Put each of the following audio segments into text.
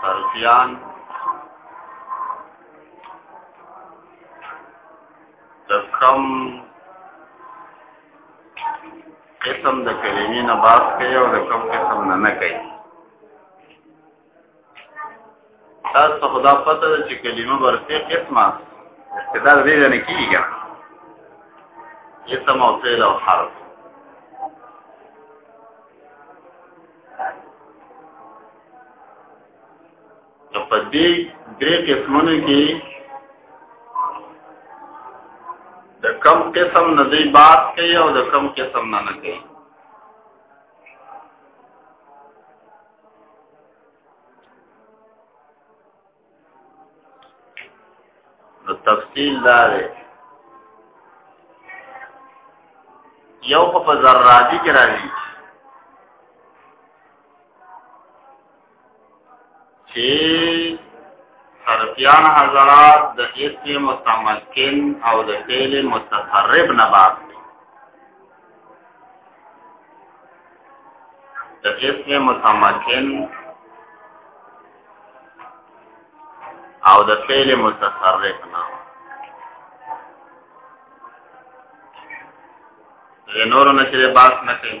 سرکیان د کم قسم د کلمې نه باس کوي او د کم قسم نه نه کوي تاسو ته خدا پته ده چې کلمه ورته قسمه استدلال دې نه کیږي کنه اسم او فعل او حرف نو په دې درې قسمونو کې د کم قسم نه دی بات کوي او د کم قسم نه نه کوي نو تفصیل دا دی یو خو په ذراتی کې راځي چې حرفیان حضرات د اسم متمکن او د فعل متصرف نه بعد د اسم متمکن او د فعل متصرف نه د نورو نشره باس نه کوي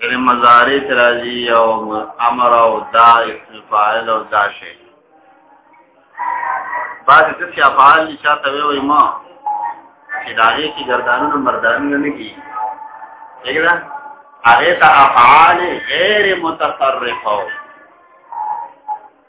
کله مضارع ترازی او امر او دا اسم فاعل او دا شی بعد د څه افعال چې چاته وي ما چې دا یې کې ګردانونه مردانونه نه کی دګرا هغه ته افعال غیر متصرفه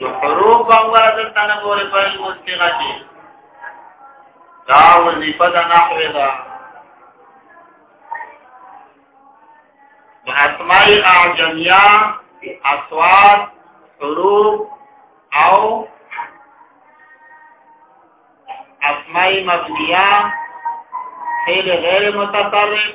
جو حروف باور د تنه پورې پرې مستغه دي دا وظیفه د نحوه ده اسماء اعجمیه اصوات حروف او اسماء مبنیه فعل غیر متطرف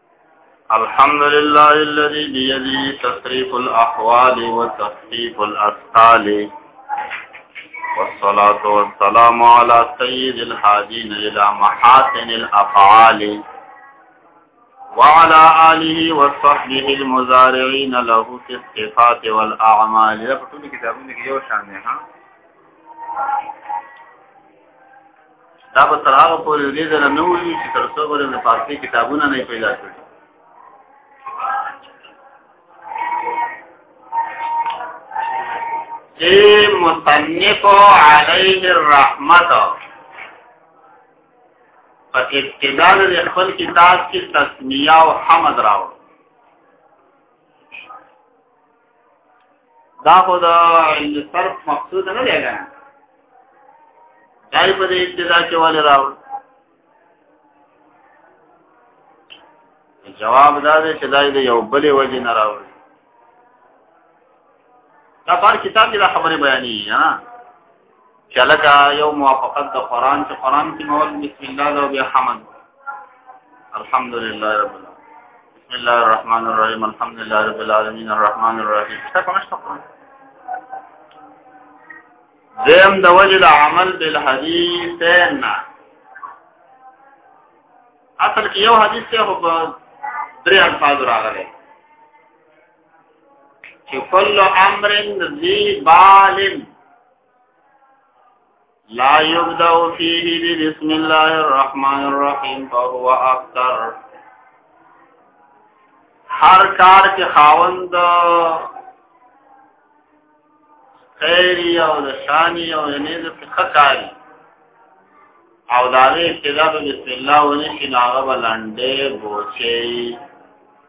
الحمد لله الذي بيده تصريف الأحوال وتخفيف الأثقال والصلاة والسلام على سيد الحاجين إلى محاسن الأفعال وعلى آله وصحبه المزارعين له في الصفات والأعمال دا په ټول کتابونو کې یو شان دی ها دا به تر هغه پورې دې ځل نه وي چې تر څو پورې د فارسي کتابونه نه پیدا کړي اے مصنف علیه الرحمت په ابتدا د خپل کتاب کې تسمیه او حمد راوړ دا خو دا عند صرف مقصود نه دی کنه دای په دې ابتدا کې ولې راو جواب دا دی چې دای د یو بلې وجې نه راو دا پر کتاب کې دا خبره بیانې یا چلکا یو موافقت د قران چې قران کې مول بسم الله او بیا حمد الحمدلله رب بسم الله الرحمن الرحیم الحمدلله رب العالمین الرحمن الرحیم څه کوم څه قران دیم د وجل عمل بالحدیث نه اصل کې یو حدیث ته درې الفاظ راغلي چې کل امر ذی بال لا يبدا فيه بسم الله الرحمن الرحيم فهو اكثر هر کار کې خاوند خیری او د شانی او یعنی د فقکاری او دا غي ابتدا بسم الله ونشي ناغه بلنده بوچي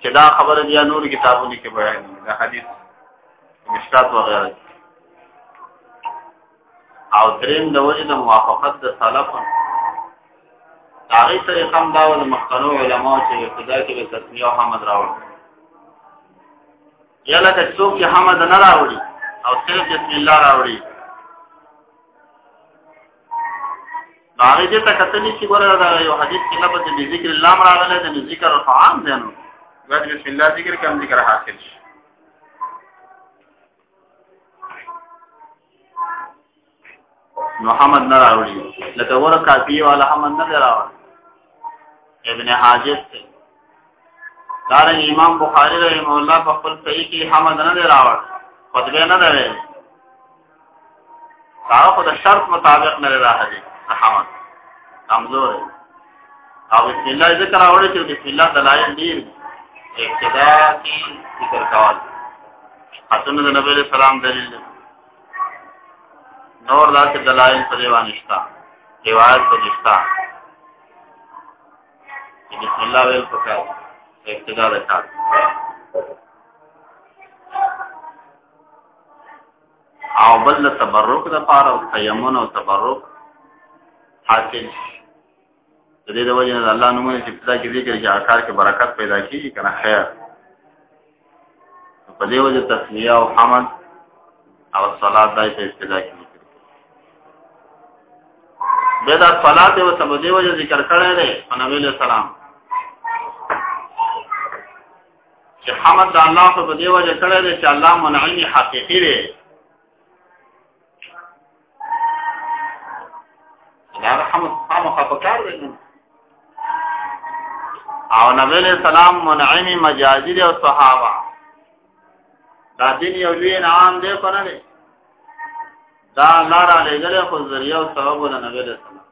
چې دا خبره بیا نور کتابونو کې بیان دي دا حدیث مشکات وغیرہ او دریم د وجه د موافقت د سلف هغه سره هم دا ول مخکنو علما چې ابتدا کې د تسمیه حمد راوړ یا لکه څوک چې حمد نه راوړي او صرف بسم الله راوړي هغه دې ته کتلی چې ګوره دا یو حدیث کې لفظ د ذکر الله راغلی د ذکر طعام دی نو غیر بسم الله ذکر کم ذکر حاصل شي محمد نه راوړي لکه ور کافی والا محمد نه راوړي ابن حاجب ته دار امام بخاری رحمه الله په خپل صحیح کې حمد نه راوړي خطبه نه ده هغه خو د شرط مطابق نه راغلی حمد کمزور او بسم الله ذکر اوري چې بسم الله دلایل ډیر ابتدا کی ذکر کول حسن د نبی له سلام دلیل نور داسې دلایل په دی باندې شته روایت په دشتا بسم الله ویل پکار ابتدا د کار او بل د تبرک د پاره او تیمون او تبرک حاصل شي د دې د وجه نه الله نومونه چې پتا کې ذکر کې آکار کې برکت پیدا کیږي کنه خیر په دې وجه تسمیه او حمد او صلات دای په ابتدا کې ذکر به دا صلات او سبب دې وجه ذکر کړی دی نبی له سلام چې حمد د الله په دې وجه کړی دی چې الله منعم حقيقي دی دا حمد خامخا په کار دی او نبی علیہ السلام منعم مجازی دی او صحابه دا دین یو لوی انعام دی کنه دا الله را لګره خو ذریعہ او سبب ولنه ویل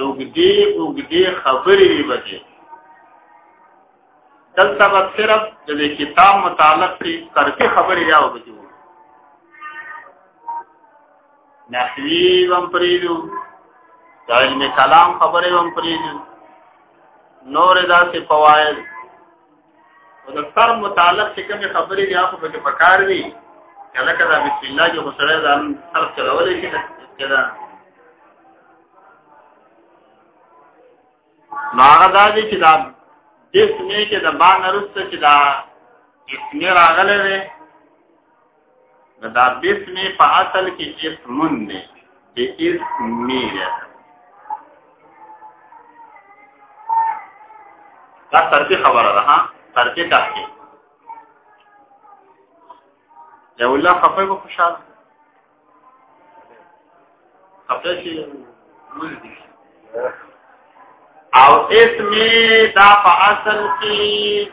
اوګدې اوګدې خبرې دی بچي دلته به صرف د دې کتاب متعلق کی کرتی خبرې یا وبچو نحوی وم پریدو د علم کلام خبرې وم پریدو نور داسې فواید او د فرم متعلق چې کومې خبرې دي هغه پکې پکار دي کله کله بسم الله جو سره ځان سر چلولې شي کله نو هغه دا دي چې دا د سمې کې د باندې رسته چې دا اسمه راغله نو دا بسم په اصل کې اسمون دی د اسمی دی دا ترتیب خبره ده ها ترتیب تحقیق یا الله خفه و خوشاله خفه شي او اسم دا په اصل کې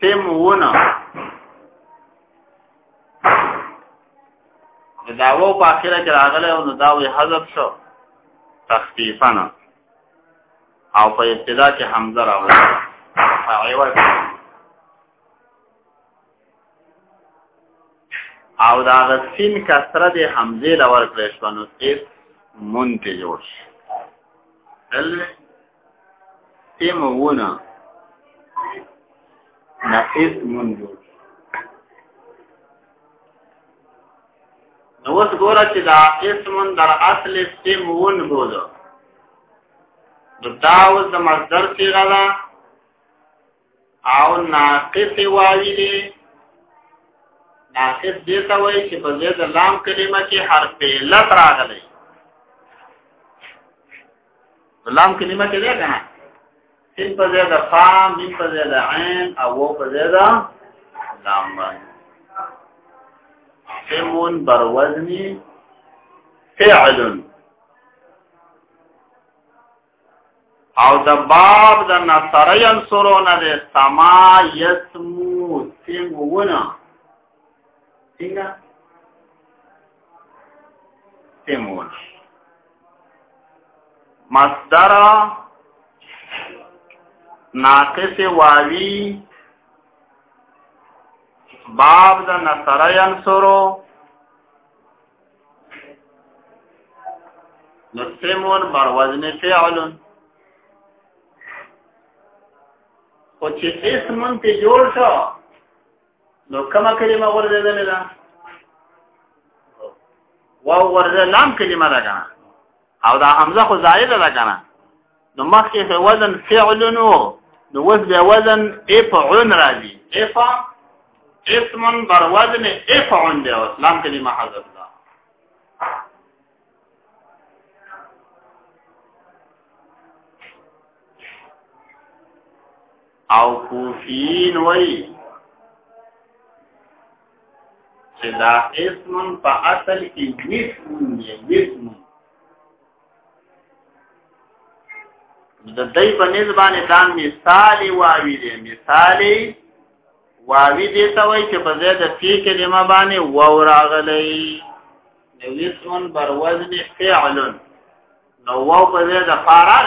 تم ونه د داوو په اخره کې راغله او نو داوی حذف شو تخفیفا او په ابتدا کې حمزه راغله فعیوه او دا غسین کسره د حمزه لور کړې شو نو اس مون کې جوړ شي اسم ونه نه اسم جوړ نو اوس ګوره چې دا اسم در اصل اسم ون بوله نو دا اوس د مصدر صيغه ده او ناقص واوی دی ناقص دې ته وایي چې په ځای د لام کلمه کې حرف علت راغلی لام کلمه کې ده کنه سین په ځای د فا مین په ځای د عین او و په ځای د لام باندې سمون بر وزنی فعل او د باب د نصر ينصرو نه د سما يسمو سمونه څنګه سمونه مصدر ناقص واوی باب د نصر ينصرو نو سمون بر وزن فعل او چې اسمون ته جوړ شو نو کومه کلمه ورزیدلې ده واو ورزه لام کلمه ده کنه او دا حمزه خو زائده ده کنه نو مخکې وزن فعل نو نو وز به وزن افعن راځي اف اسم بر وزن افعن دی او اسلام کلمه حذف ده او کوفین وای چې دا اسم په اصل کې وسم دی وسم د دې په نسبانه دا مثال واوی دی مثال واوی دی ته وای چې په ځای د فی کلمه باندې واو راغلی نو اسم بر وزن فعل نو واو په ځای د فارغ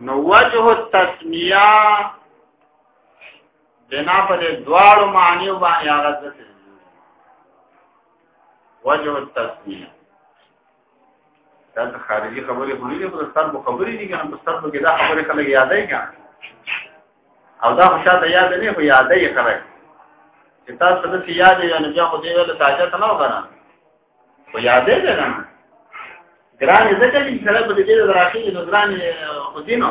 نو وجه التسمیه بنا په دې دواړو معنی باندې هغه څه وجه التسمیه دا خارجي خبرې خو نه دي په ستر په خبرې دي کنه په ستر په کې دا خبرې خلک یادې کنه او دا خو شاته یاد نه خو یادې خلک چې تاسو د یاد یې نه بیا خو دې ول تاجه ته نه وکړه خو یادې ده نه ګران دې ځکه چې سره په دې ډېر راخي نو ګران خو دینو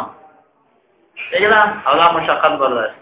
دغه او دا مشقت برداشت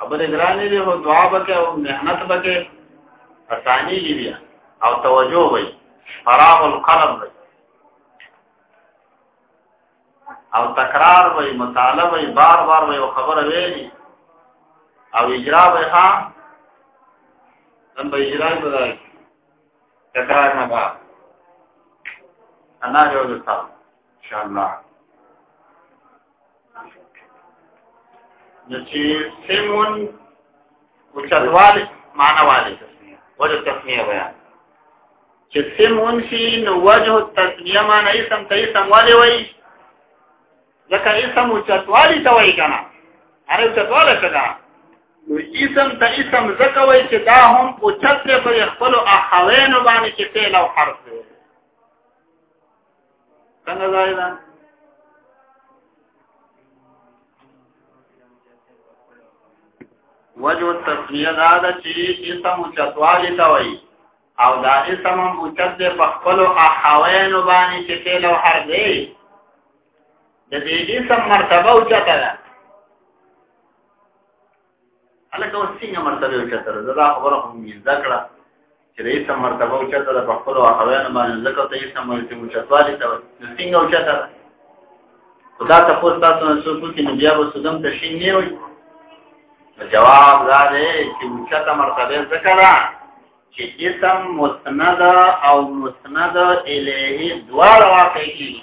خبره ګرانه دی هو دعا وکړه او مهنت وکړه اسانی لیبیا او توجه وای فراغ القلب وای او تکرار وای مطالعه وای بار بار وای خبره ویلی او اجرا وای ها نن به اجرا وای تکرار نه با انا جو ځه ان شاء الله نچې سمون او چتواله معنا والے تسمیه وجه تسمیه بیان چې سمون شي نو وجه تسمیه معنا یې سم ته سم والے وایي ځکه یې سم او چتواله ته وایي کنه هر چتواله څه ده نو اسم ته اسم زکه وای چې دا هم او چت په خپل اخوین باندې چې فعل او حرف دی څنګه ځای ده وجه التسمیه دا ده چې اسم چتوالی ته وایي او دا اسم مچد په خپل احوین باندې چې فعل او حرف دی د دې اسم مرتبه او چته ده الکه وسینګه مرتبه او چتر دا خبره هم یې ذکر چې د اسم مرتبه او چتر په خپل او حوالې باندې ځکه ته اسم او چې مشتوالي ته نو څنګه او چتر خدا ته خو تاسو نه څوک کې نو بیا به سودم ته شین نه وي جواب دا دی چې مشته مرتبه ځکه ده چې اسم مسند او مسند الیه دواړه واقع کیږي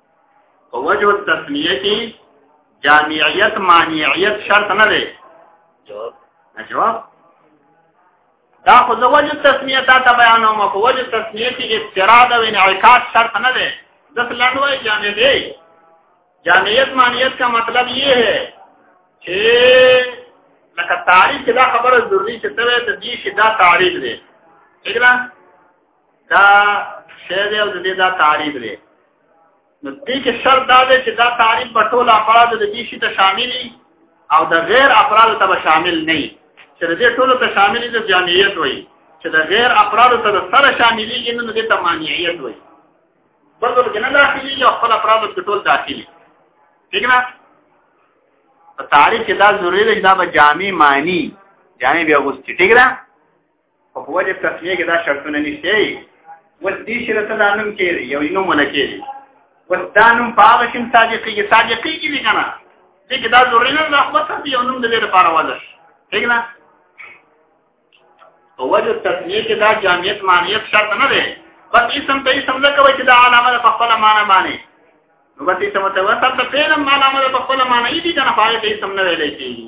په وجه التسمیه کې جامعیت مانعیت شرط نه دی جواب نه جواب دا خو د وجه التسمیه تا ته بیانوم په وجه التسمیه کې اضطراد او انعکاس شرط نه دی د لنډوي جامع دی جامعیت مانعیت کا مطلب یہ ہے چې لکه تعریف دا خبره ضروری چې ته د دې شدا تعریف دی ٹھیک ده دا شی دی او د دې دا تعریف دی نو دې کې شرط دا دی چې دا تعریف په ټول افراد د دې شي ته شاملي او د غیر افراد ته شامل نه وي چې دې ټول ته شاملي د جامعیت وي چې د غیر افراد ته سره شاملي نه دې ته مانعیت وي بلکې کې نه داخلي او خپل افراد ته ټول داخلي ٹھیک نه په تعریف کې دا ضروري دی چې دا به جامع معنی جامع بیا غوستي ٹھیک نه په وجه تسمیه کې دا شرطونه نشته وس دې شر ته دانم کې یو نوم نه کې وس دانم په هغه شم صادقي کې صادقي کې دي کنه دې کې دا ضروري نه ده خو ته یو نوم دې لپاره وځه ٹھیک نه په وجه تسمیه کې دا جامعیت معنیت شرط نه دی بس اسم ته اسم نه کوي چې دا علامه په خپل معنی باندې نو بس اسم ته وسه ته پیلم علامه په خپل معنی دي کنه فارغ اسم نه ویل کېږي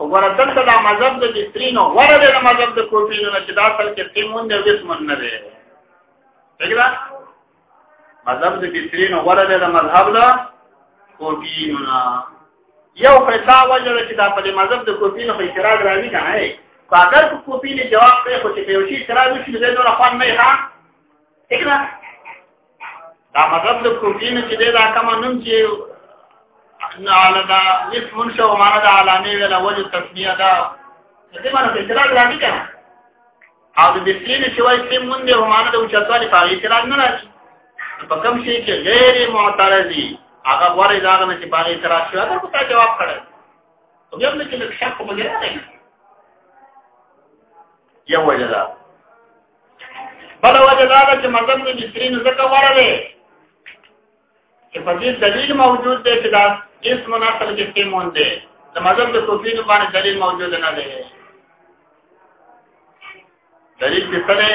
وګوره دلته دا مذهب د بسترینو غوره دی د مذهب د کوپینو نه چې دا اصل کې سیمون دی وسمن نه دی څنګه مذهب د بسترینو غوره دی د مذهب د کوپینو نه یو فیصله وجره چې دا په مذهب د کوپینو په اعتراض راوي کنه هي اگر کو کوپینې جواب کوي خو چې په یو شي اعتراض وشي نو دا نه خوان نه ها څنګه دا مذهب د کوفین چې دا کوم نوم چې نه علاقه هیڅ منشه او معنا د علامه ولا وجه تسمیه دا دې باندې اعتراض راځي کنه او د دین چې وایي چې مونږ د معنا د اوچتوالي په اعتراض نه راځي په کوم شي چې غیر معترضي هغه غوړې دا نه چې په اعتراض شو دا په جواب کړه او بیا موږ چې شک په لري یو وجه ده بل وجه دا ده چې مذهب د مصرین زکه غوړه ده چې په دې دلیل موجود دی چې دا اس مناسب کې کې مونږ دی د مذهب د صوفینو باندې دلیل موجود نه دی دلیل څه دی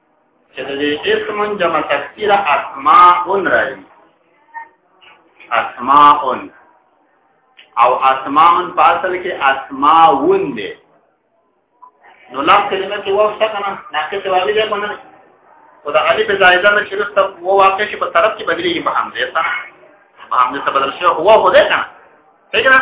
چې د دې اسم جمع تکثیر اسماء راځي اسماء او اسماء په اصل کې اسماء ون دي نو لام کلمه کې واو څه کنه ناقص واوی ده کنه او دا علی په زائده نه چې رسته وو واقع شي په طرف کې بدلېږي په همدې سره په همدې سره بدل شي هو هو ده کنه څنګه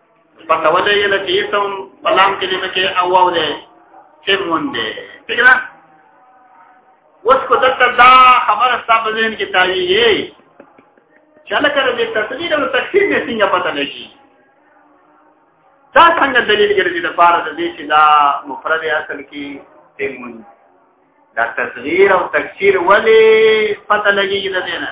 پته ولې یل چې اسم پلام کلمه کې او واو ده چې مونږ ده څنګه اوس کو دلته دا خبره ستاسو ذهن کې تاویږي چې لکه د تصویر او تفسیر نه څنګه پته لګي دا څنګه دلیل ګرځي د پاره د دې چې دا مفرد اصل کې تیمون دا تصغیر او تکثیر ولی پته لګیږي د دې نه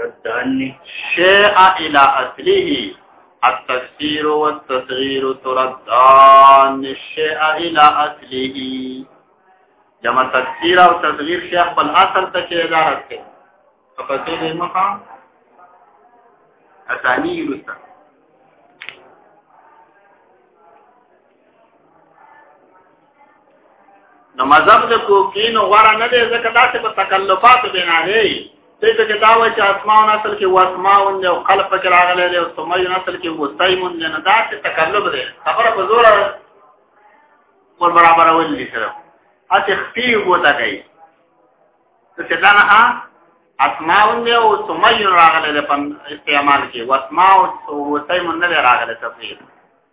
ردانی شیء الى اصله التفسير والتصغير تردان الشيء الى اصله جمع تفسیر او تصغیر شیخ بل اصل ته کې ادارت کوي په پاتې دې مخه اسانی رسته نو مذهب د کوکین غوړه نه دی ځکه دا څه په تکلفات بنا دی دې ته دا وایي چې اسماء نسل کې واسماء او قلب پکې راغلي دی او سمي نسل کې مستایمون دی نه دا څه تکلف دی خبره په زور ور برابر ول دي سره اته خفي وته کوي چې دا نه اسماء او سمي راغلي په استعمال کې واسماء او سمي نه راغلي تفصیل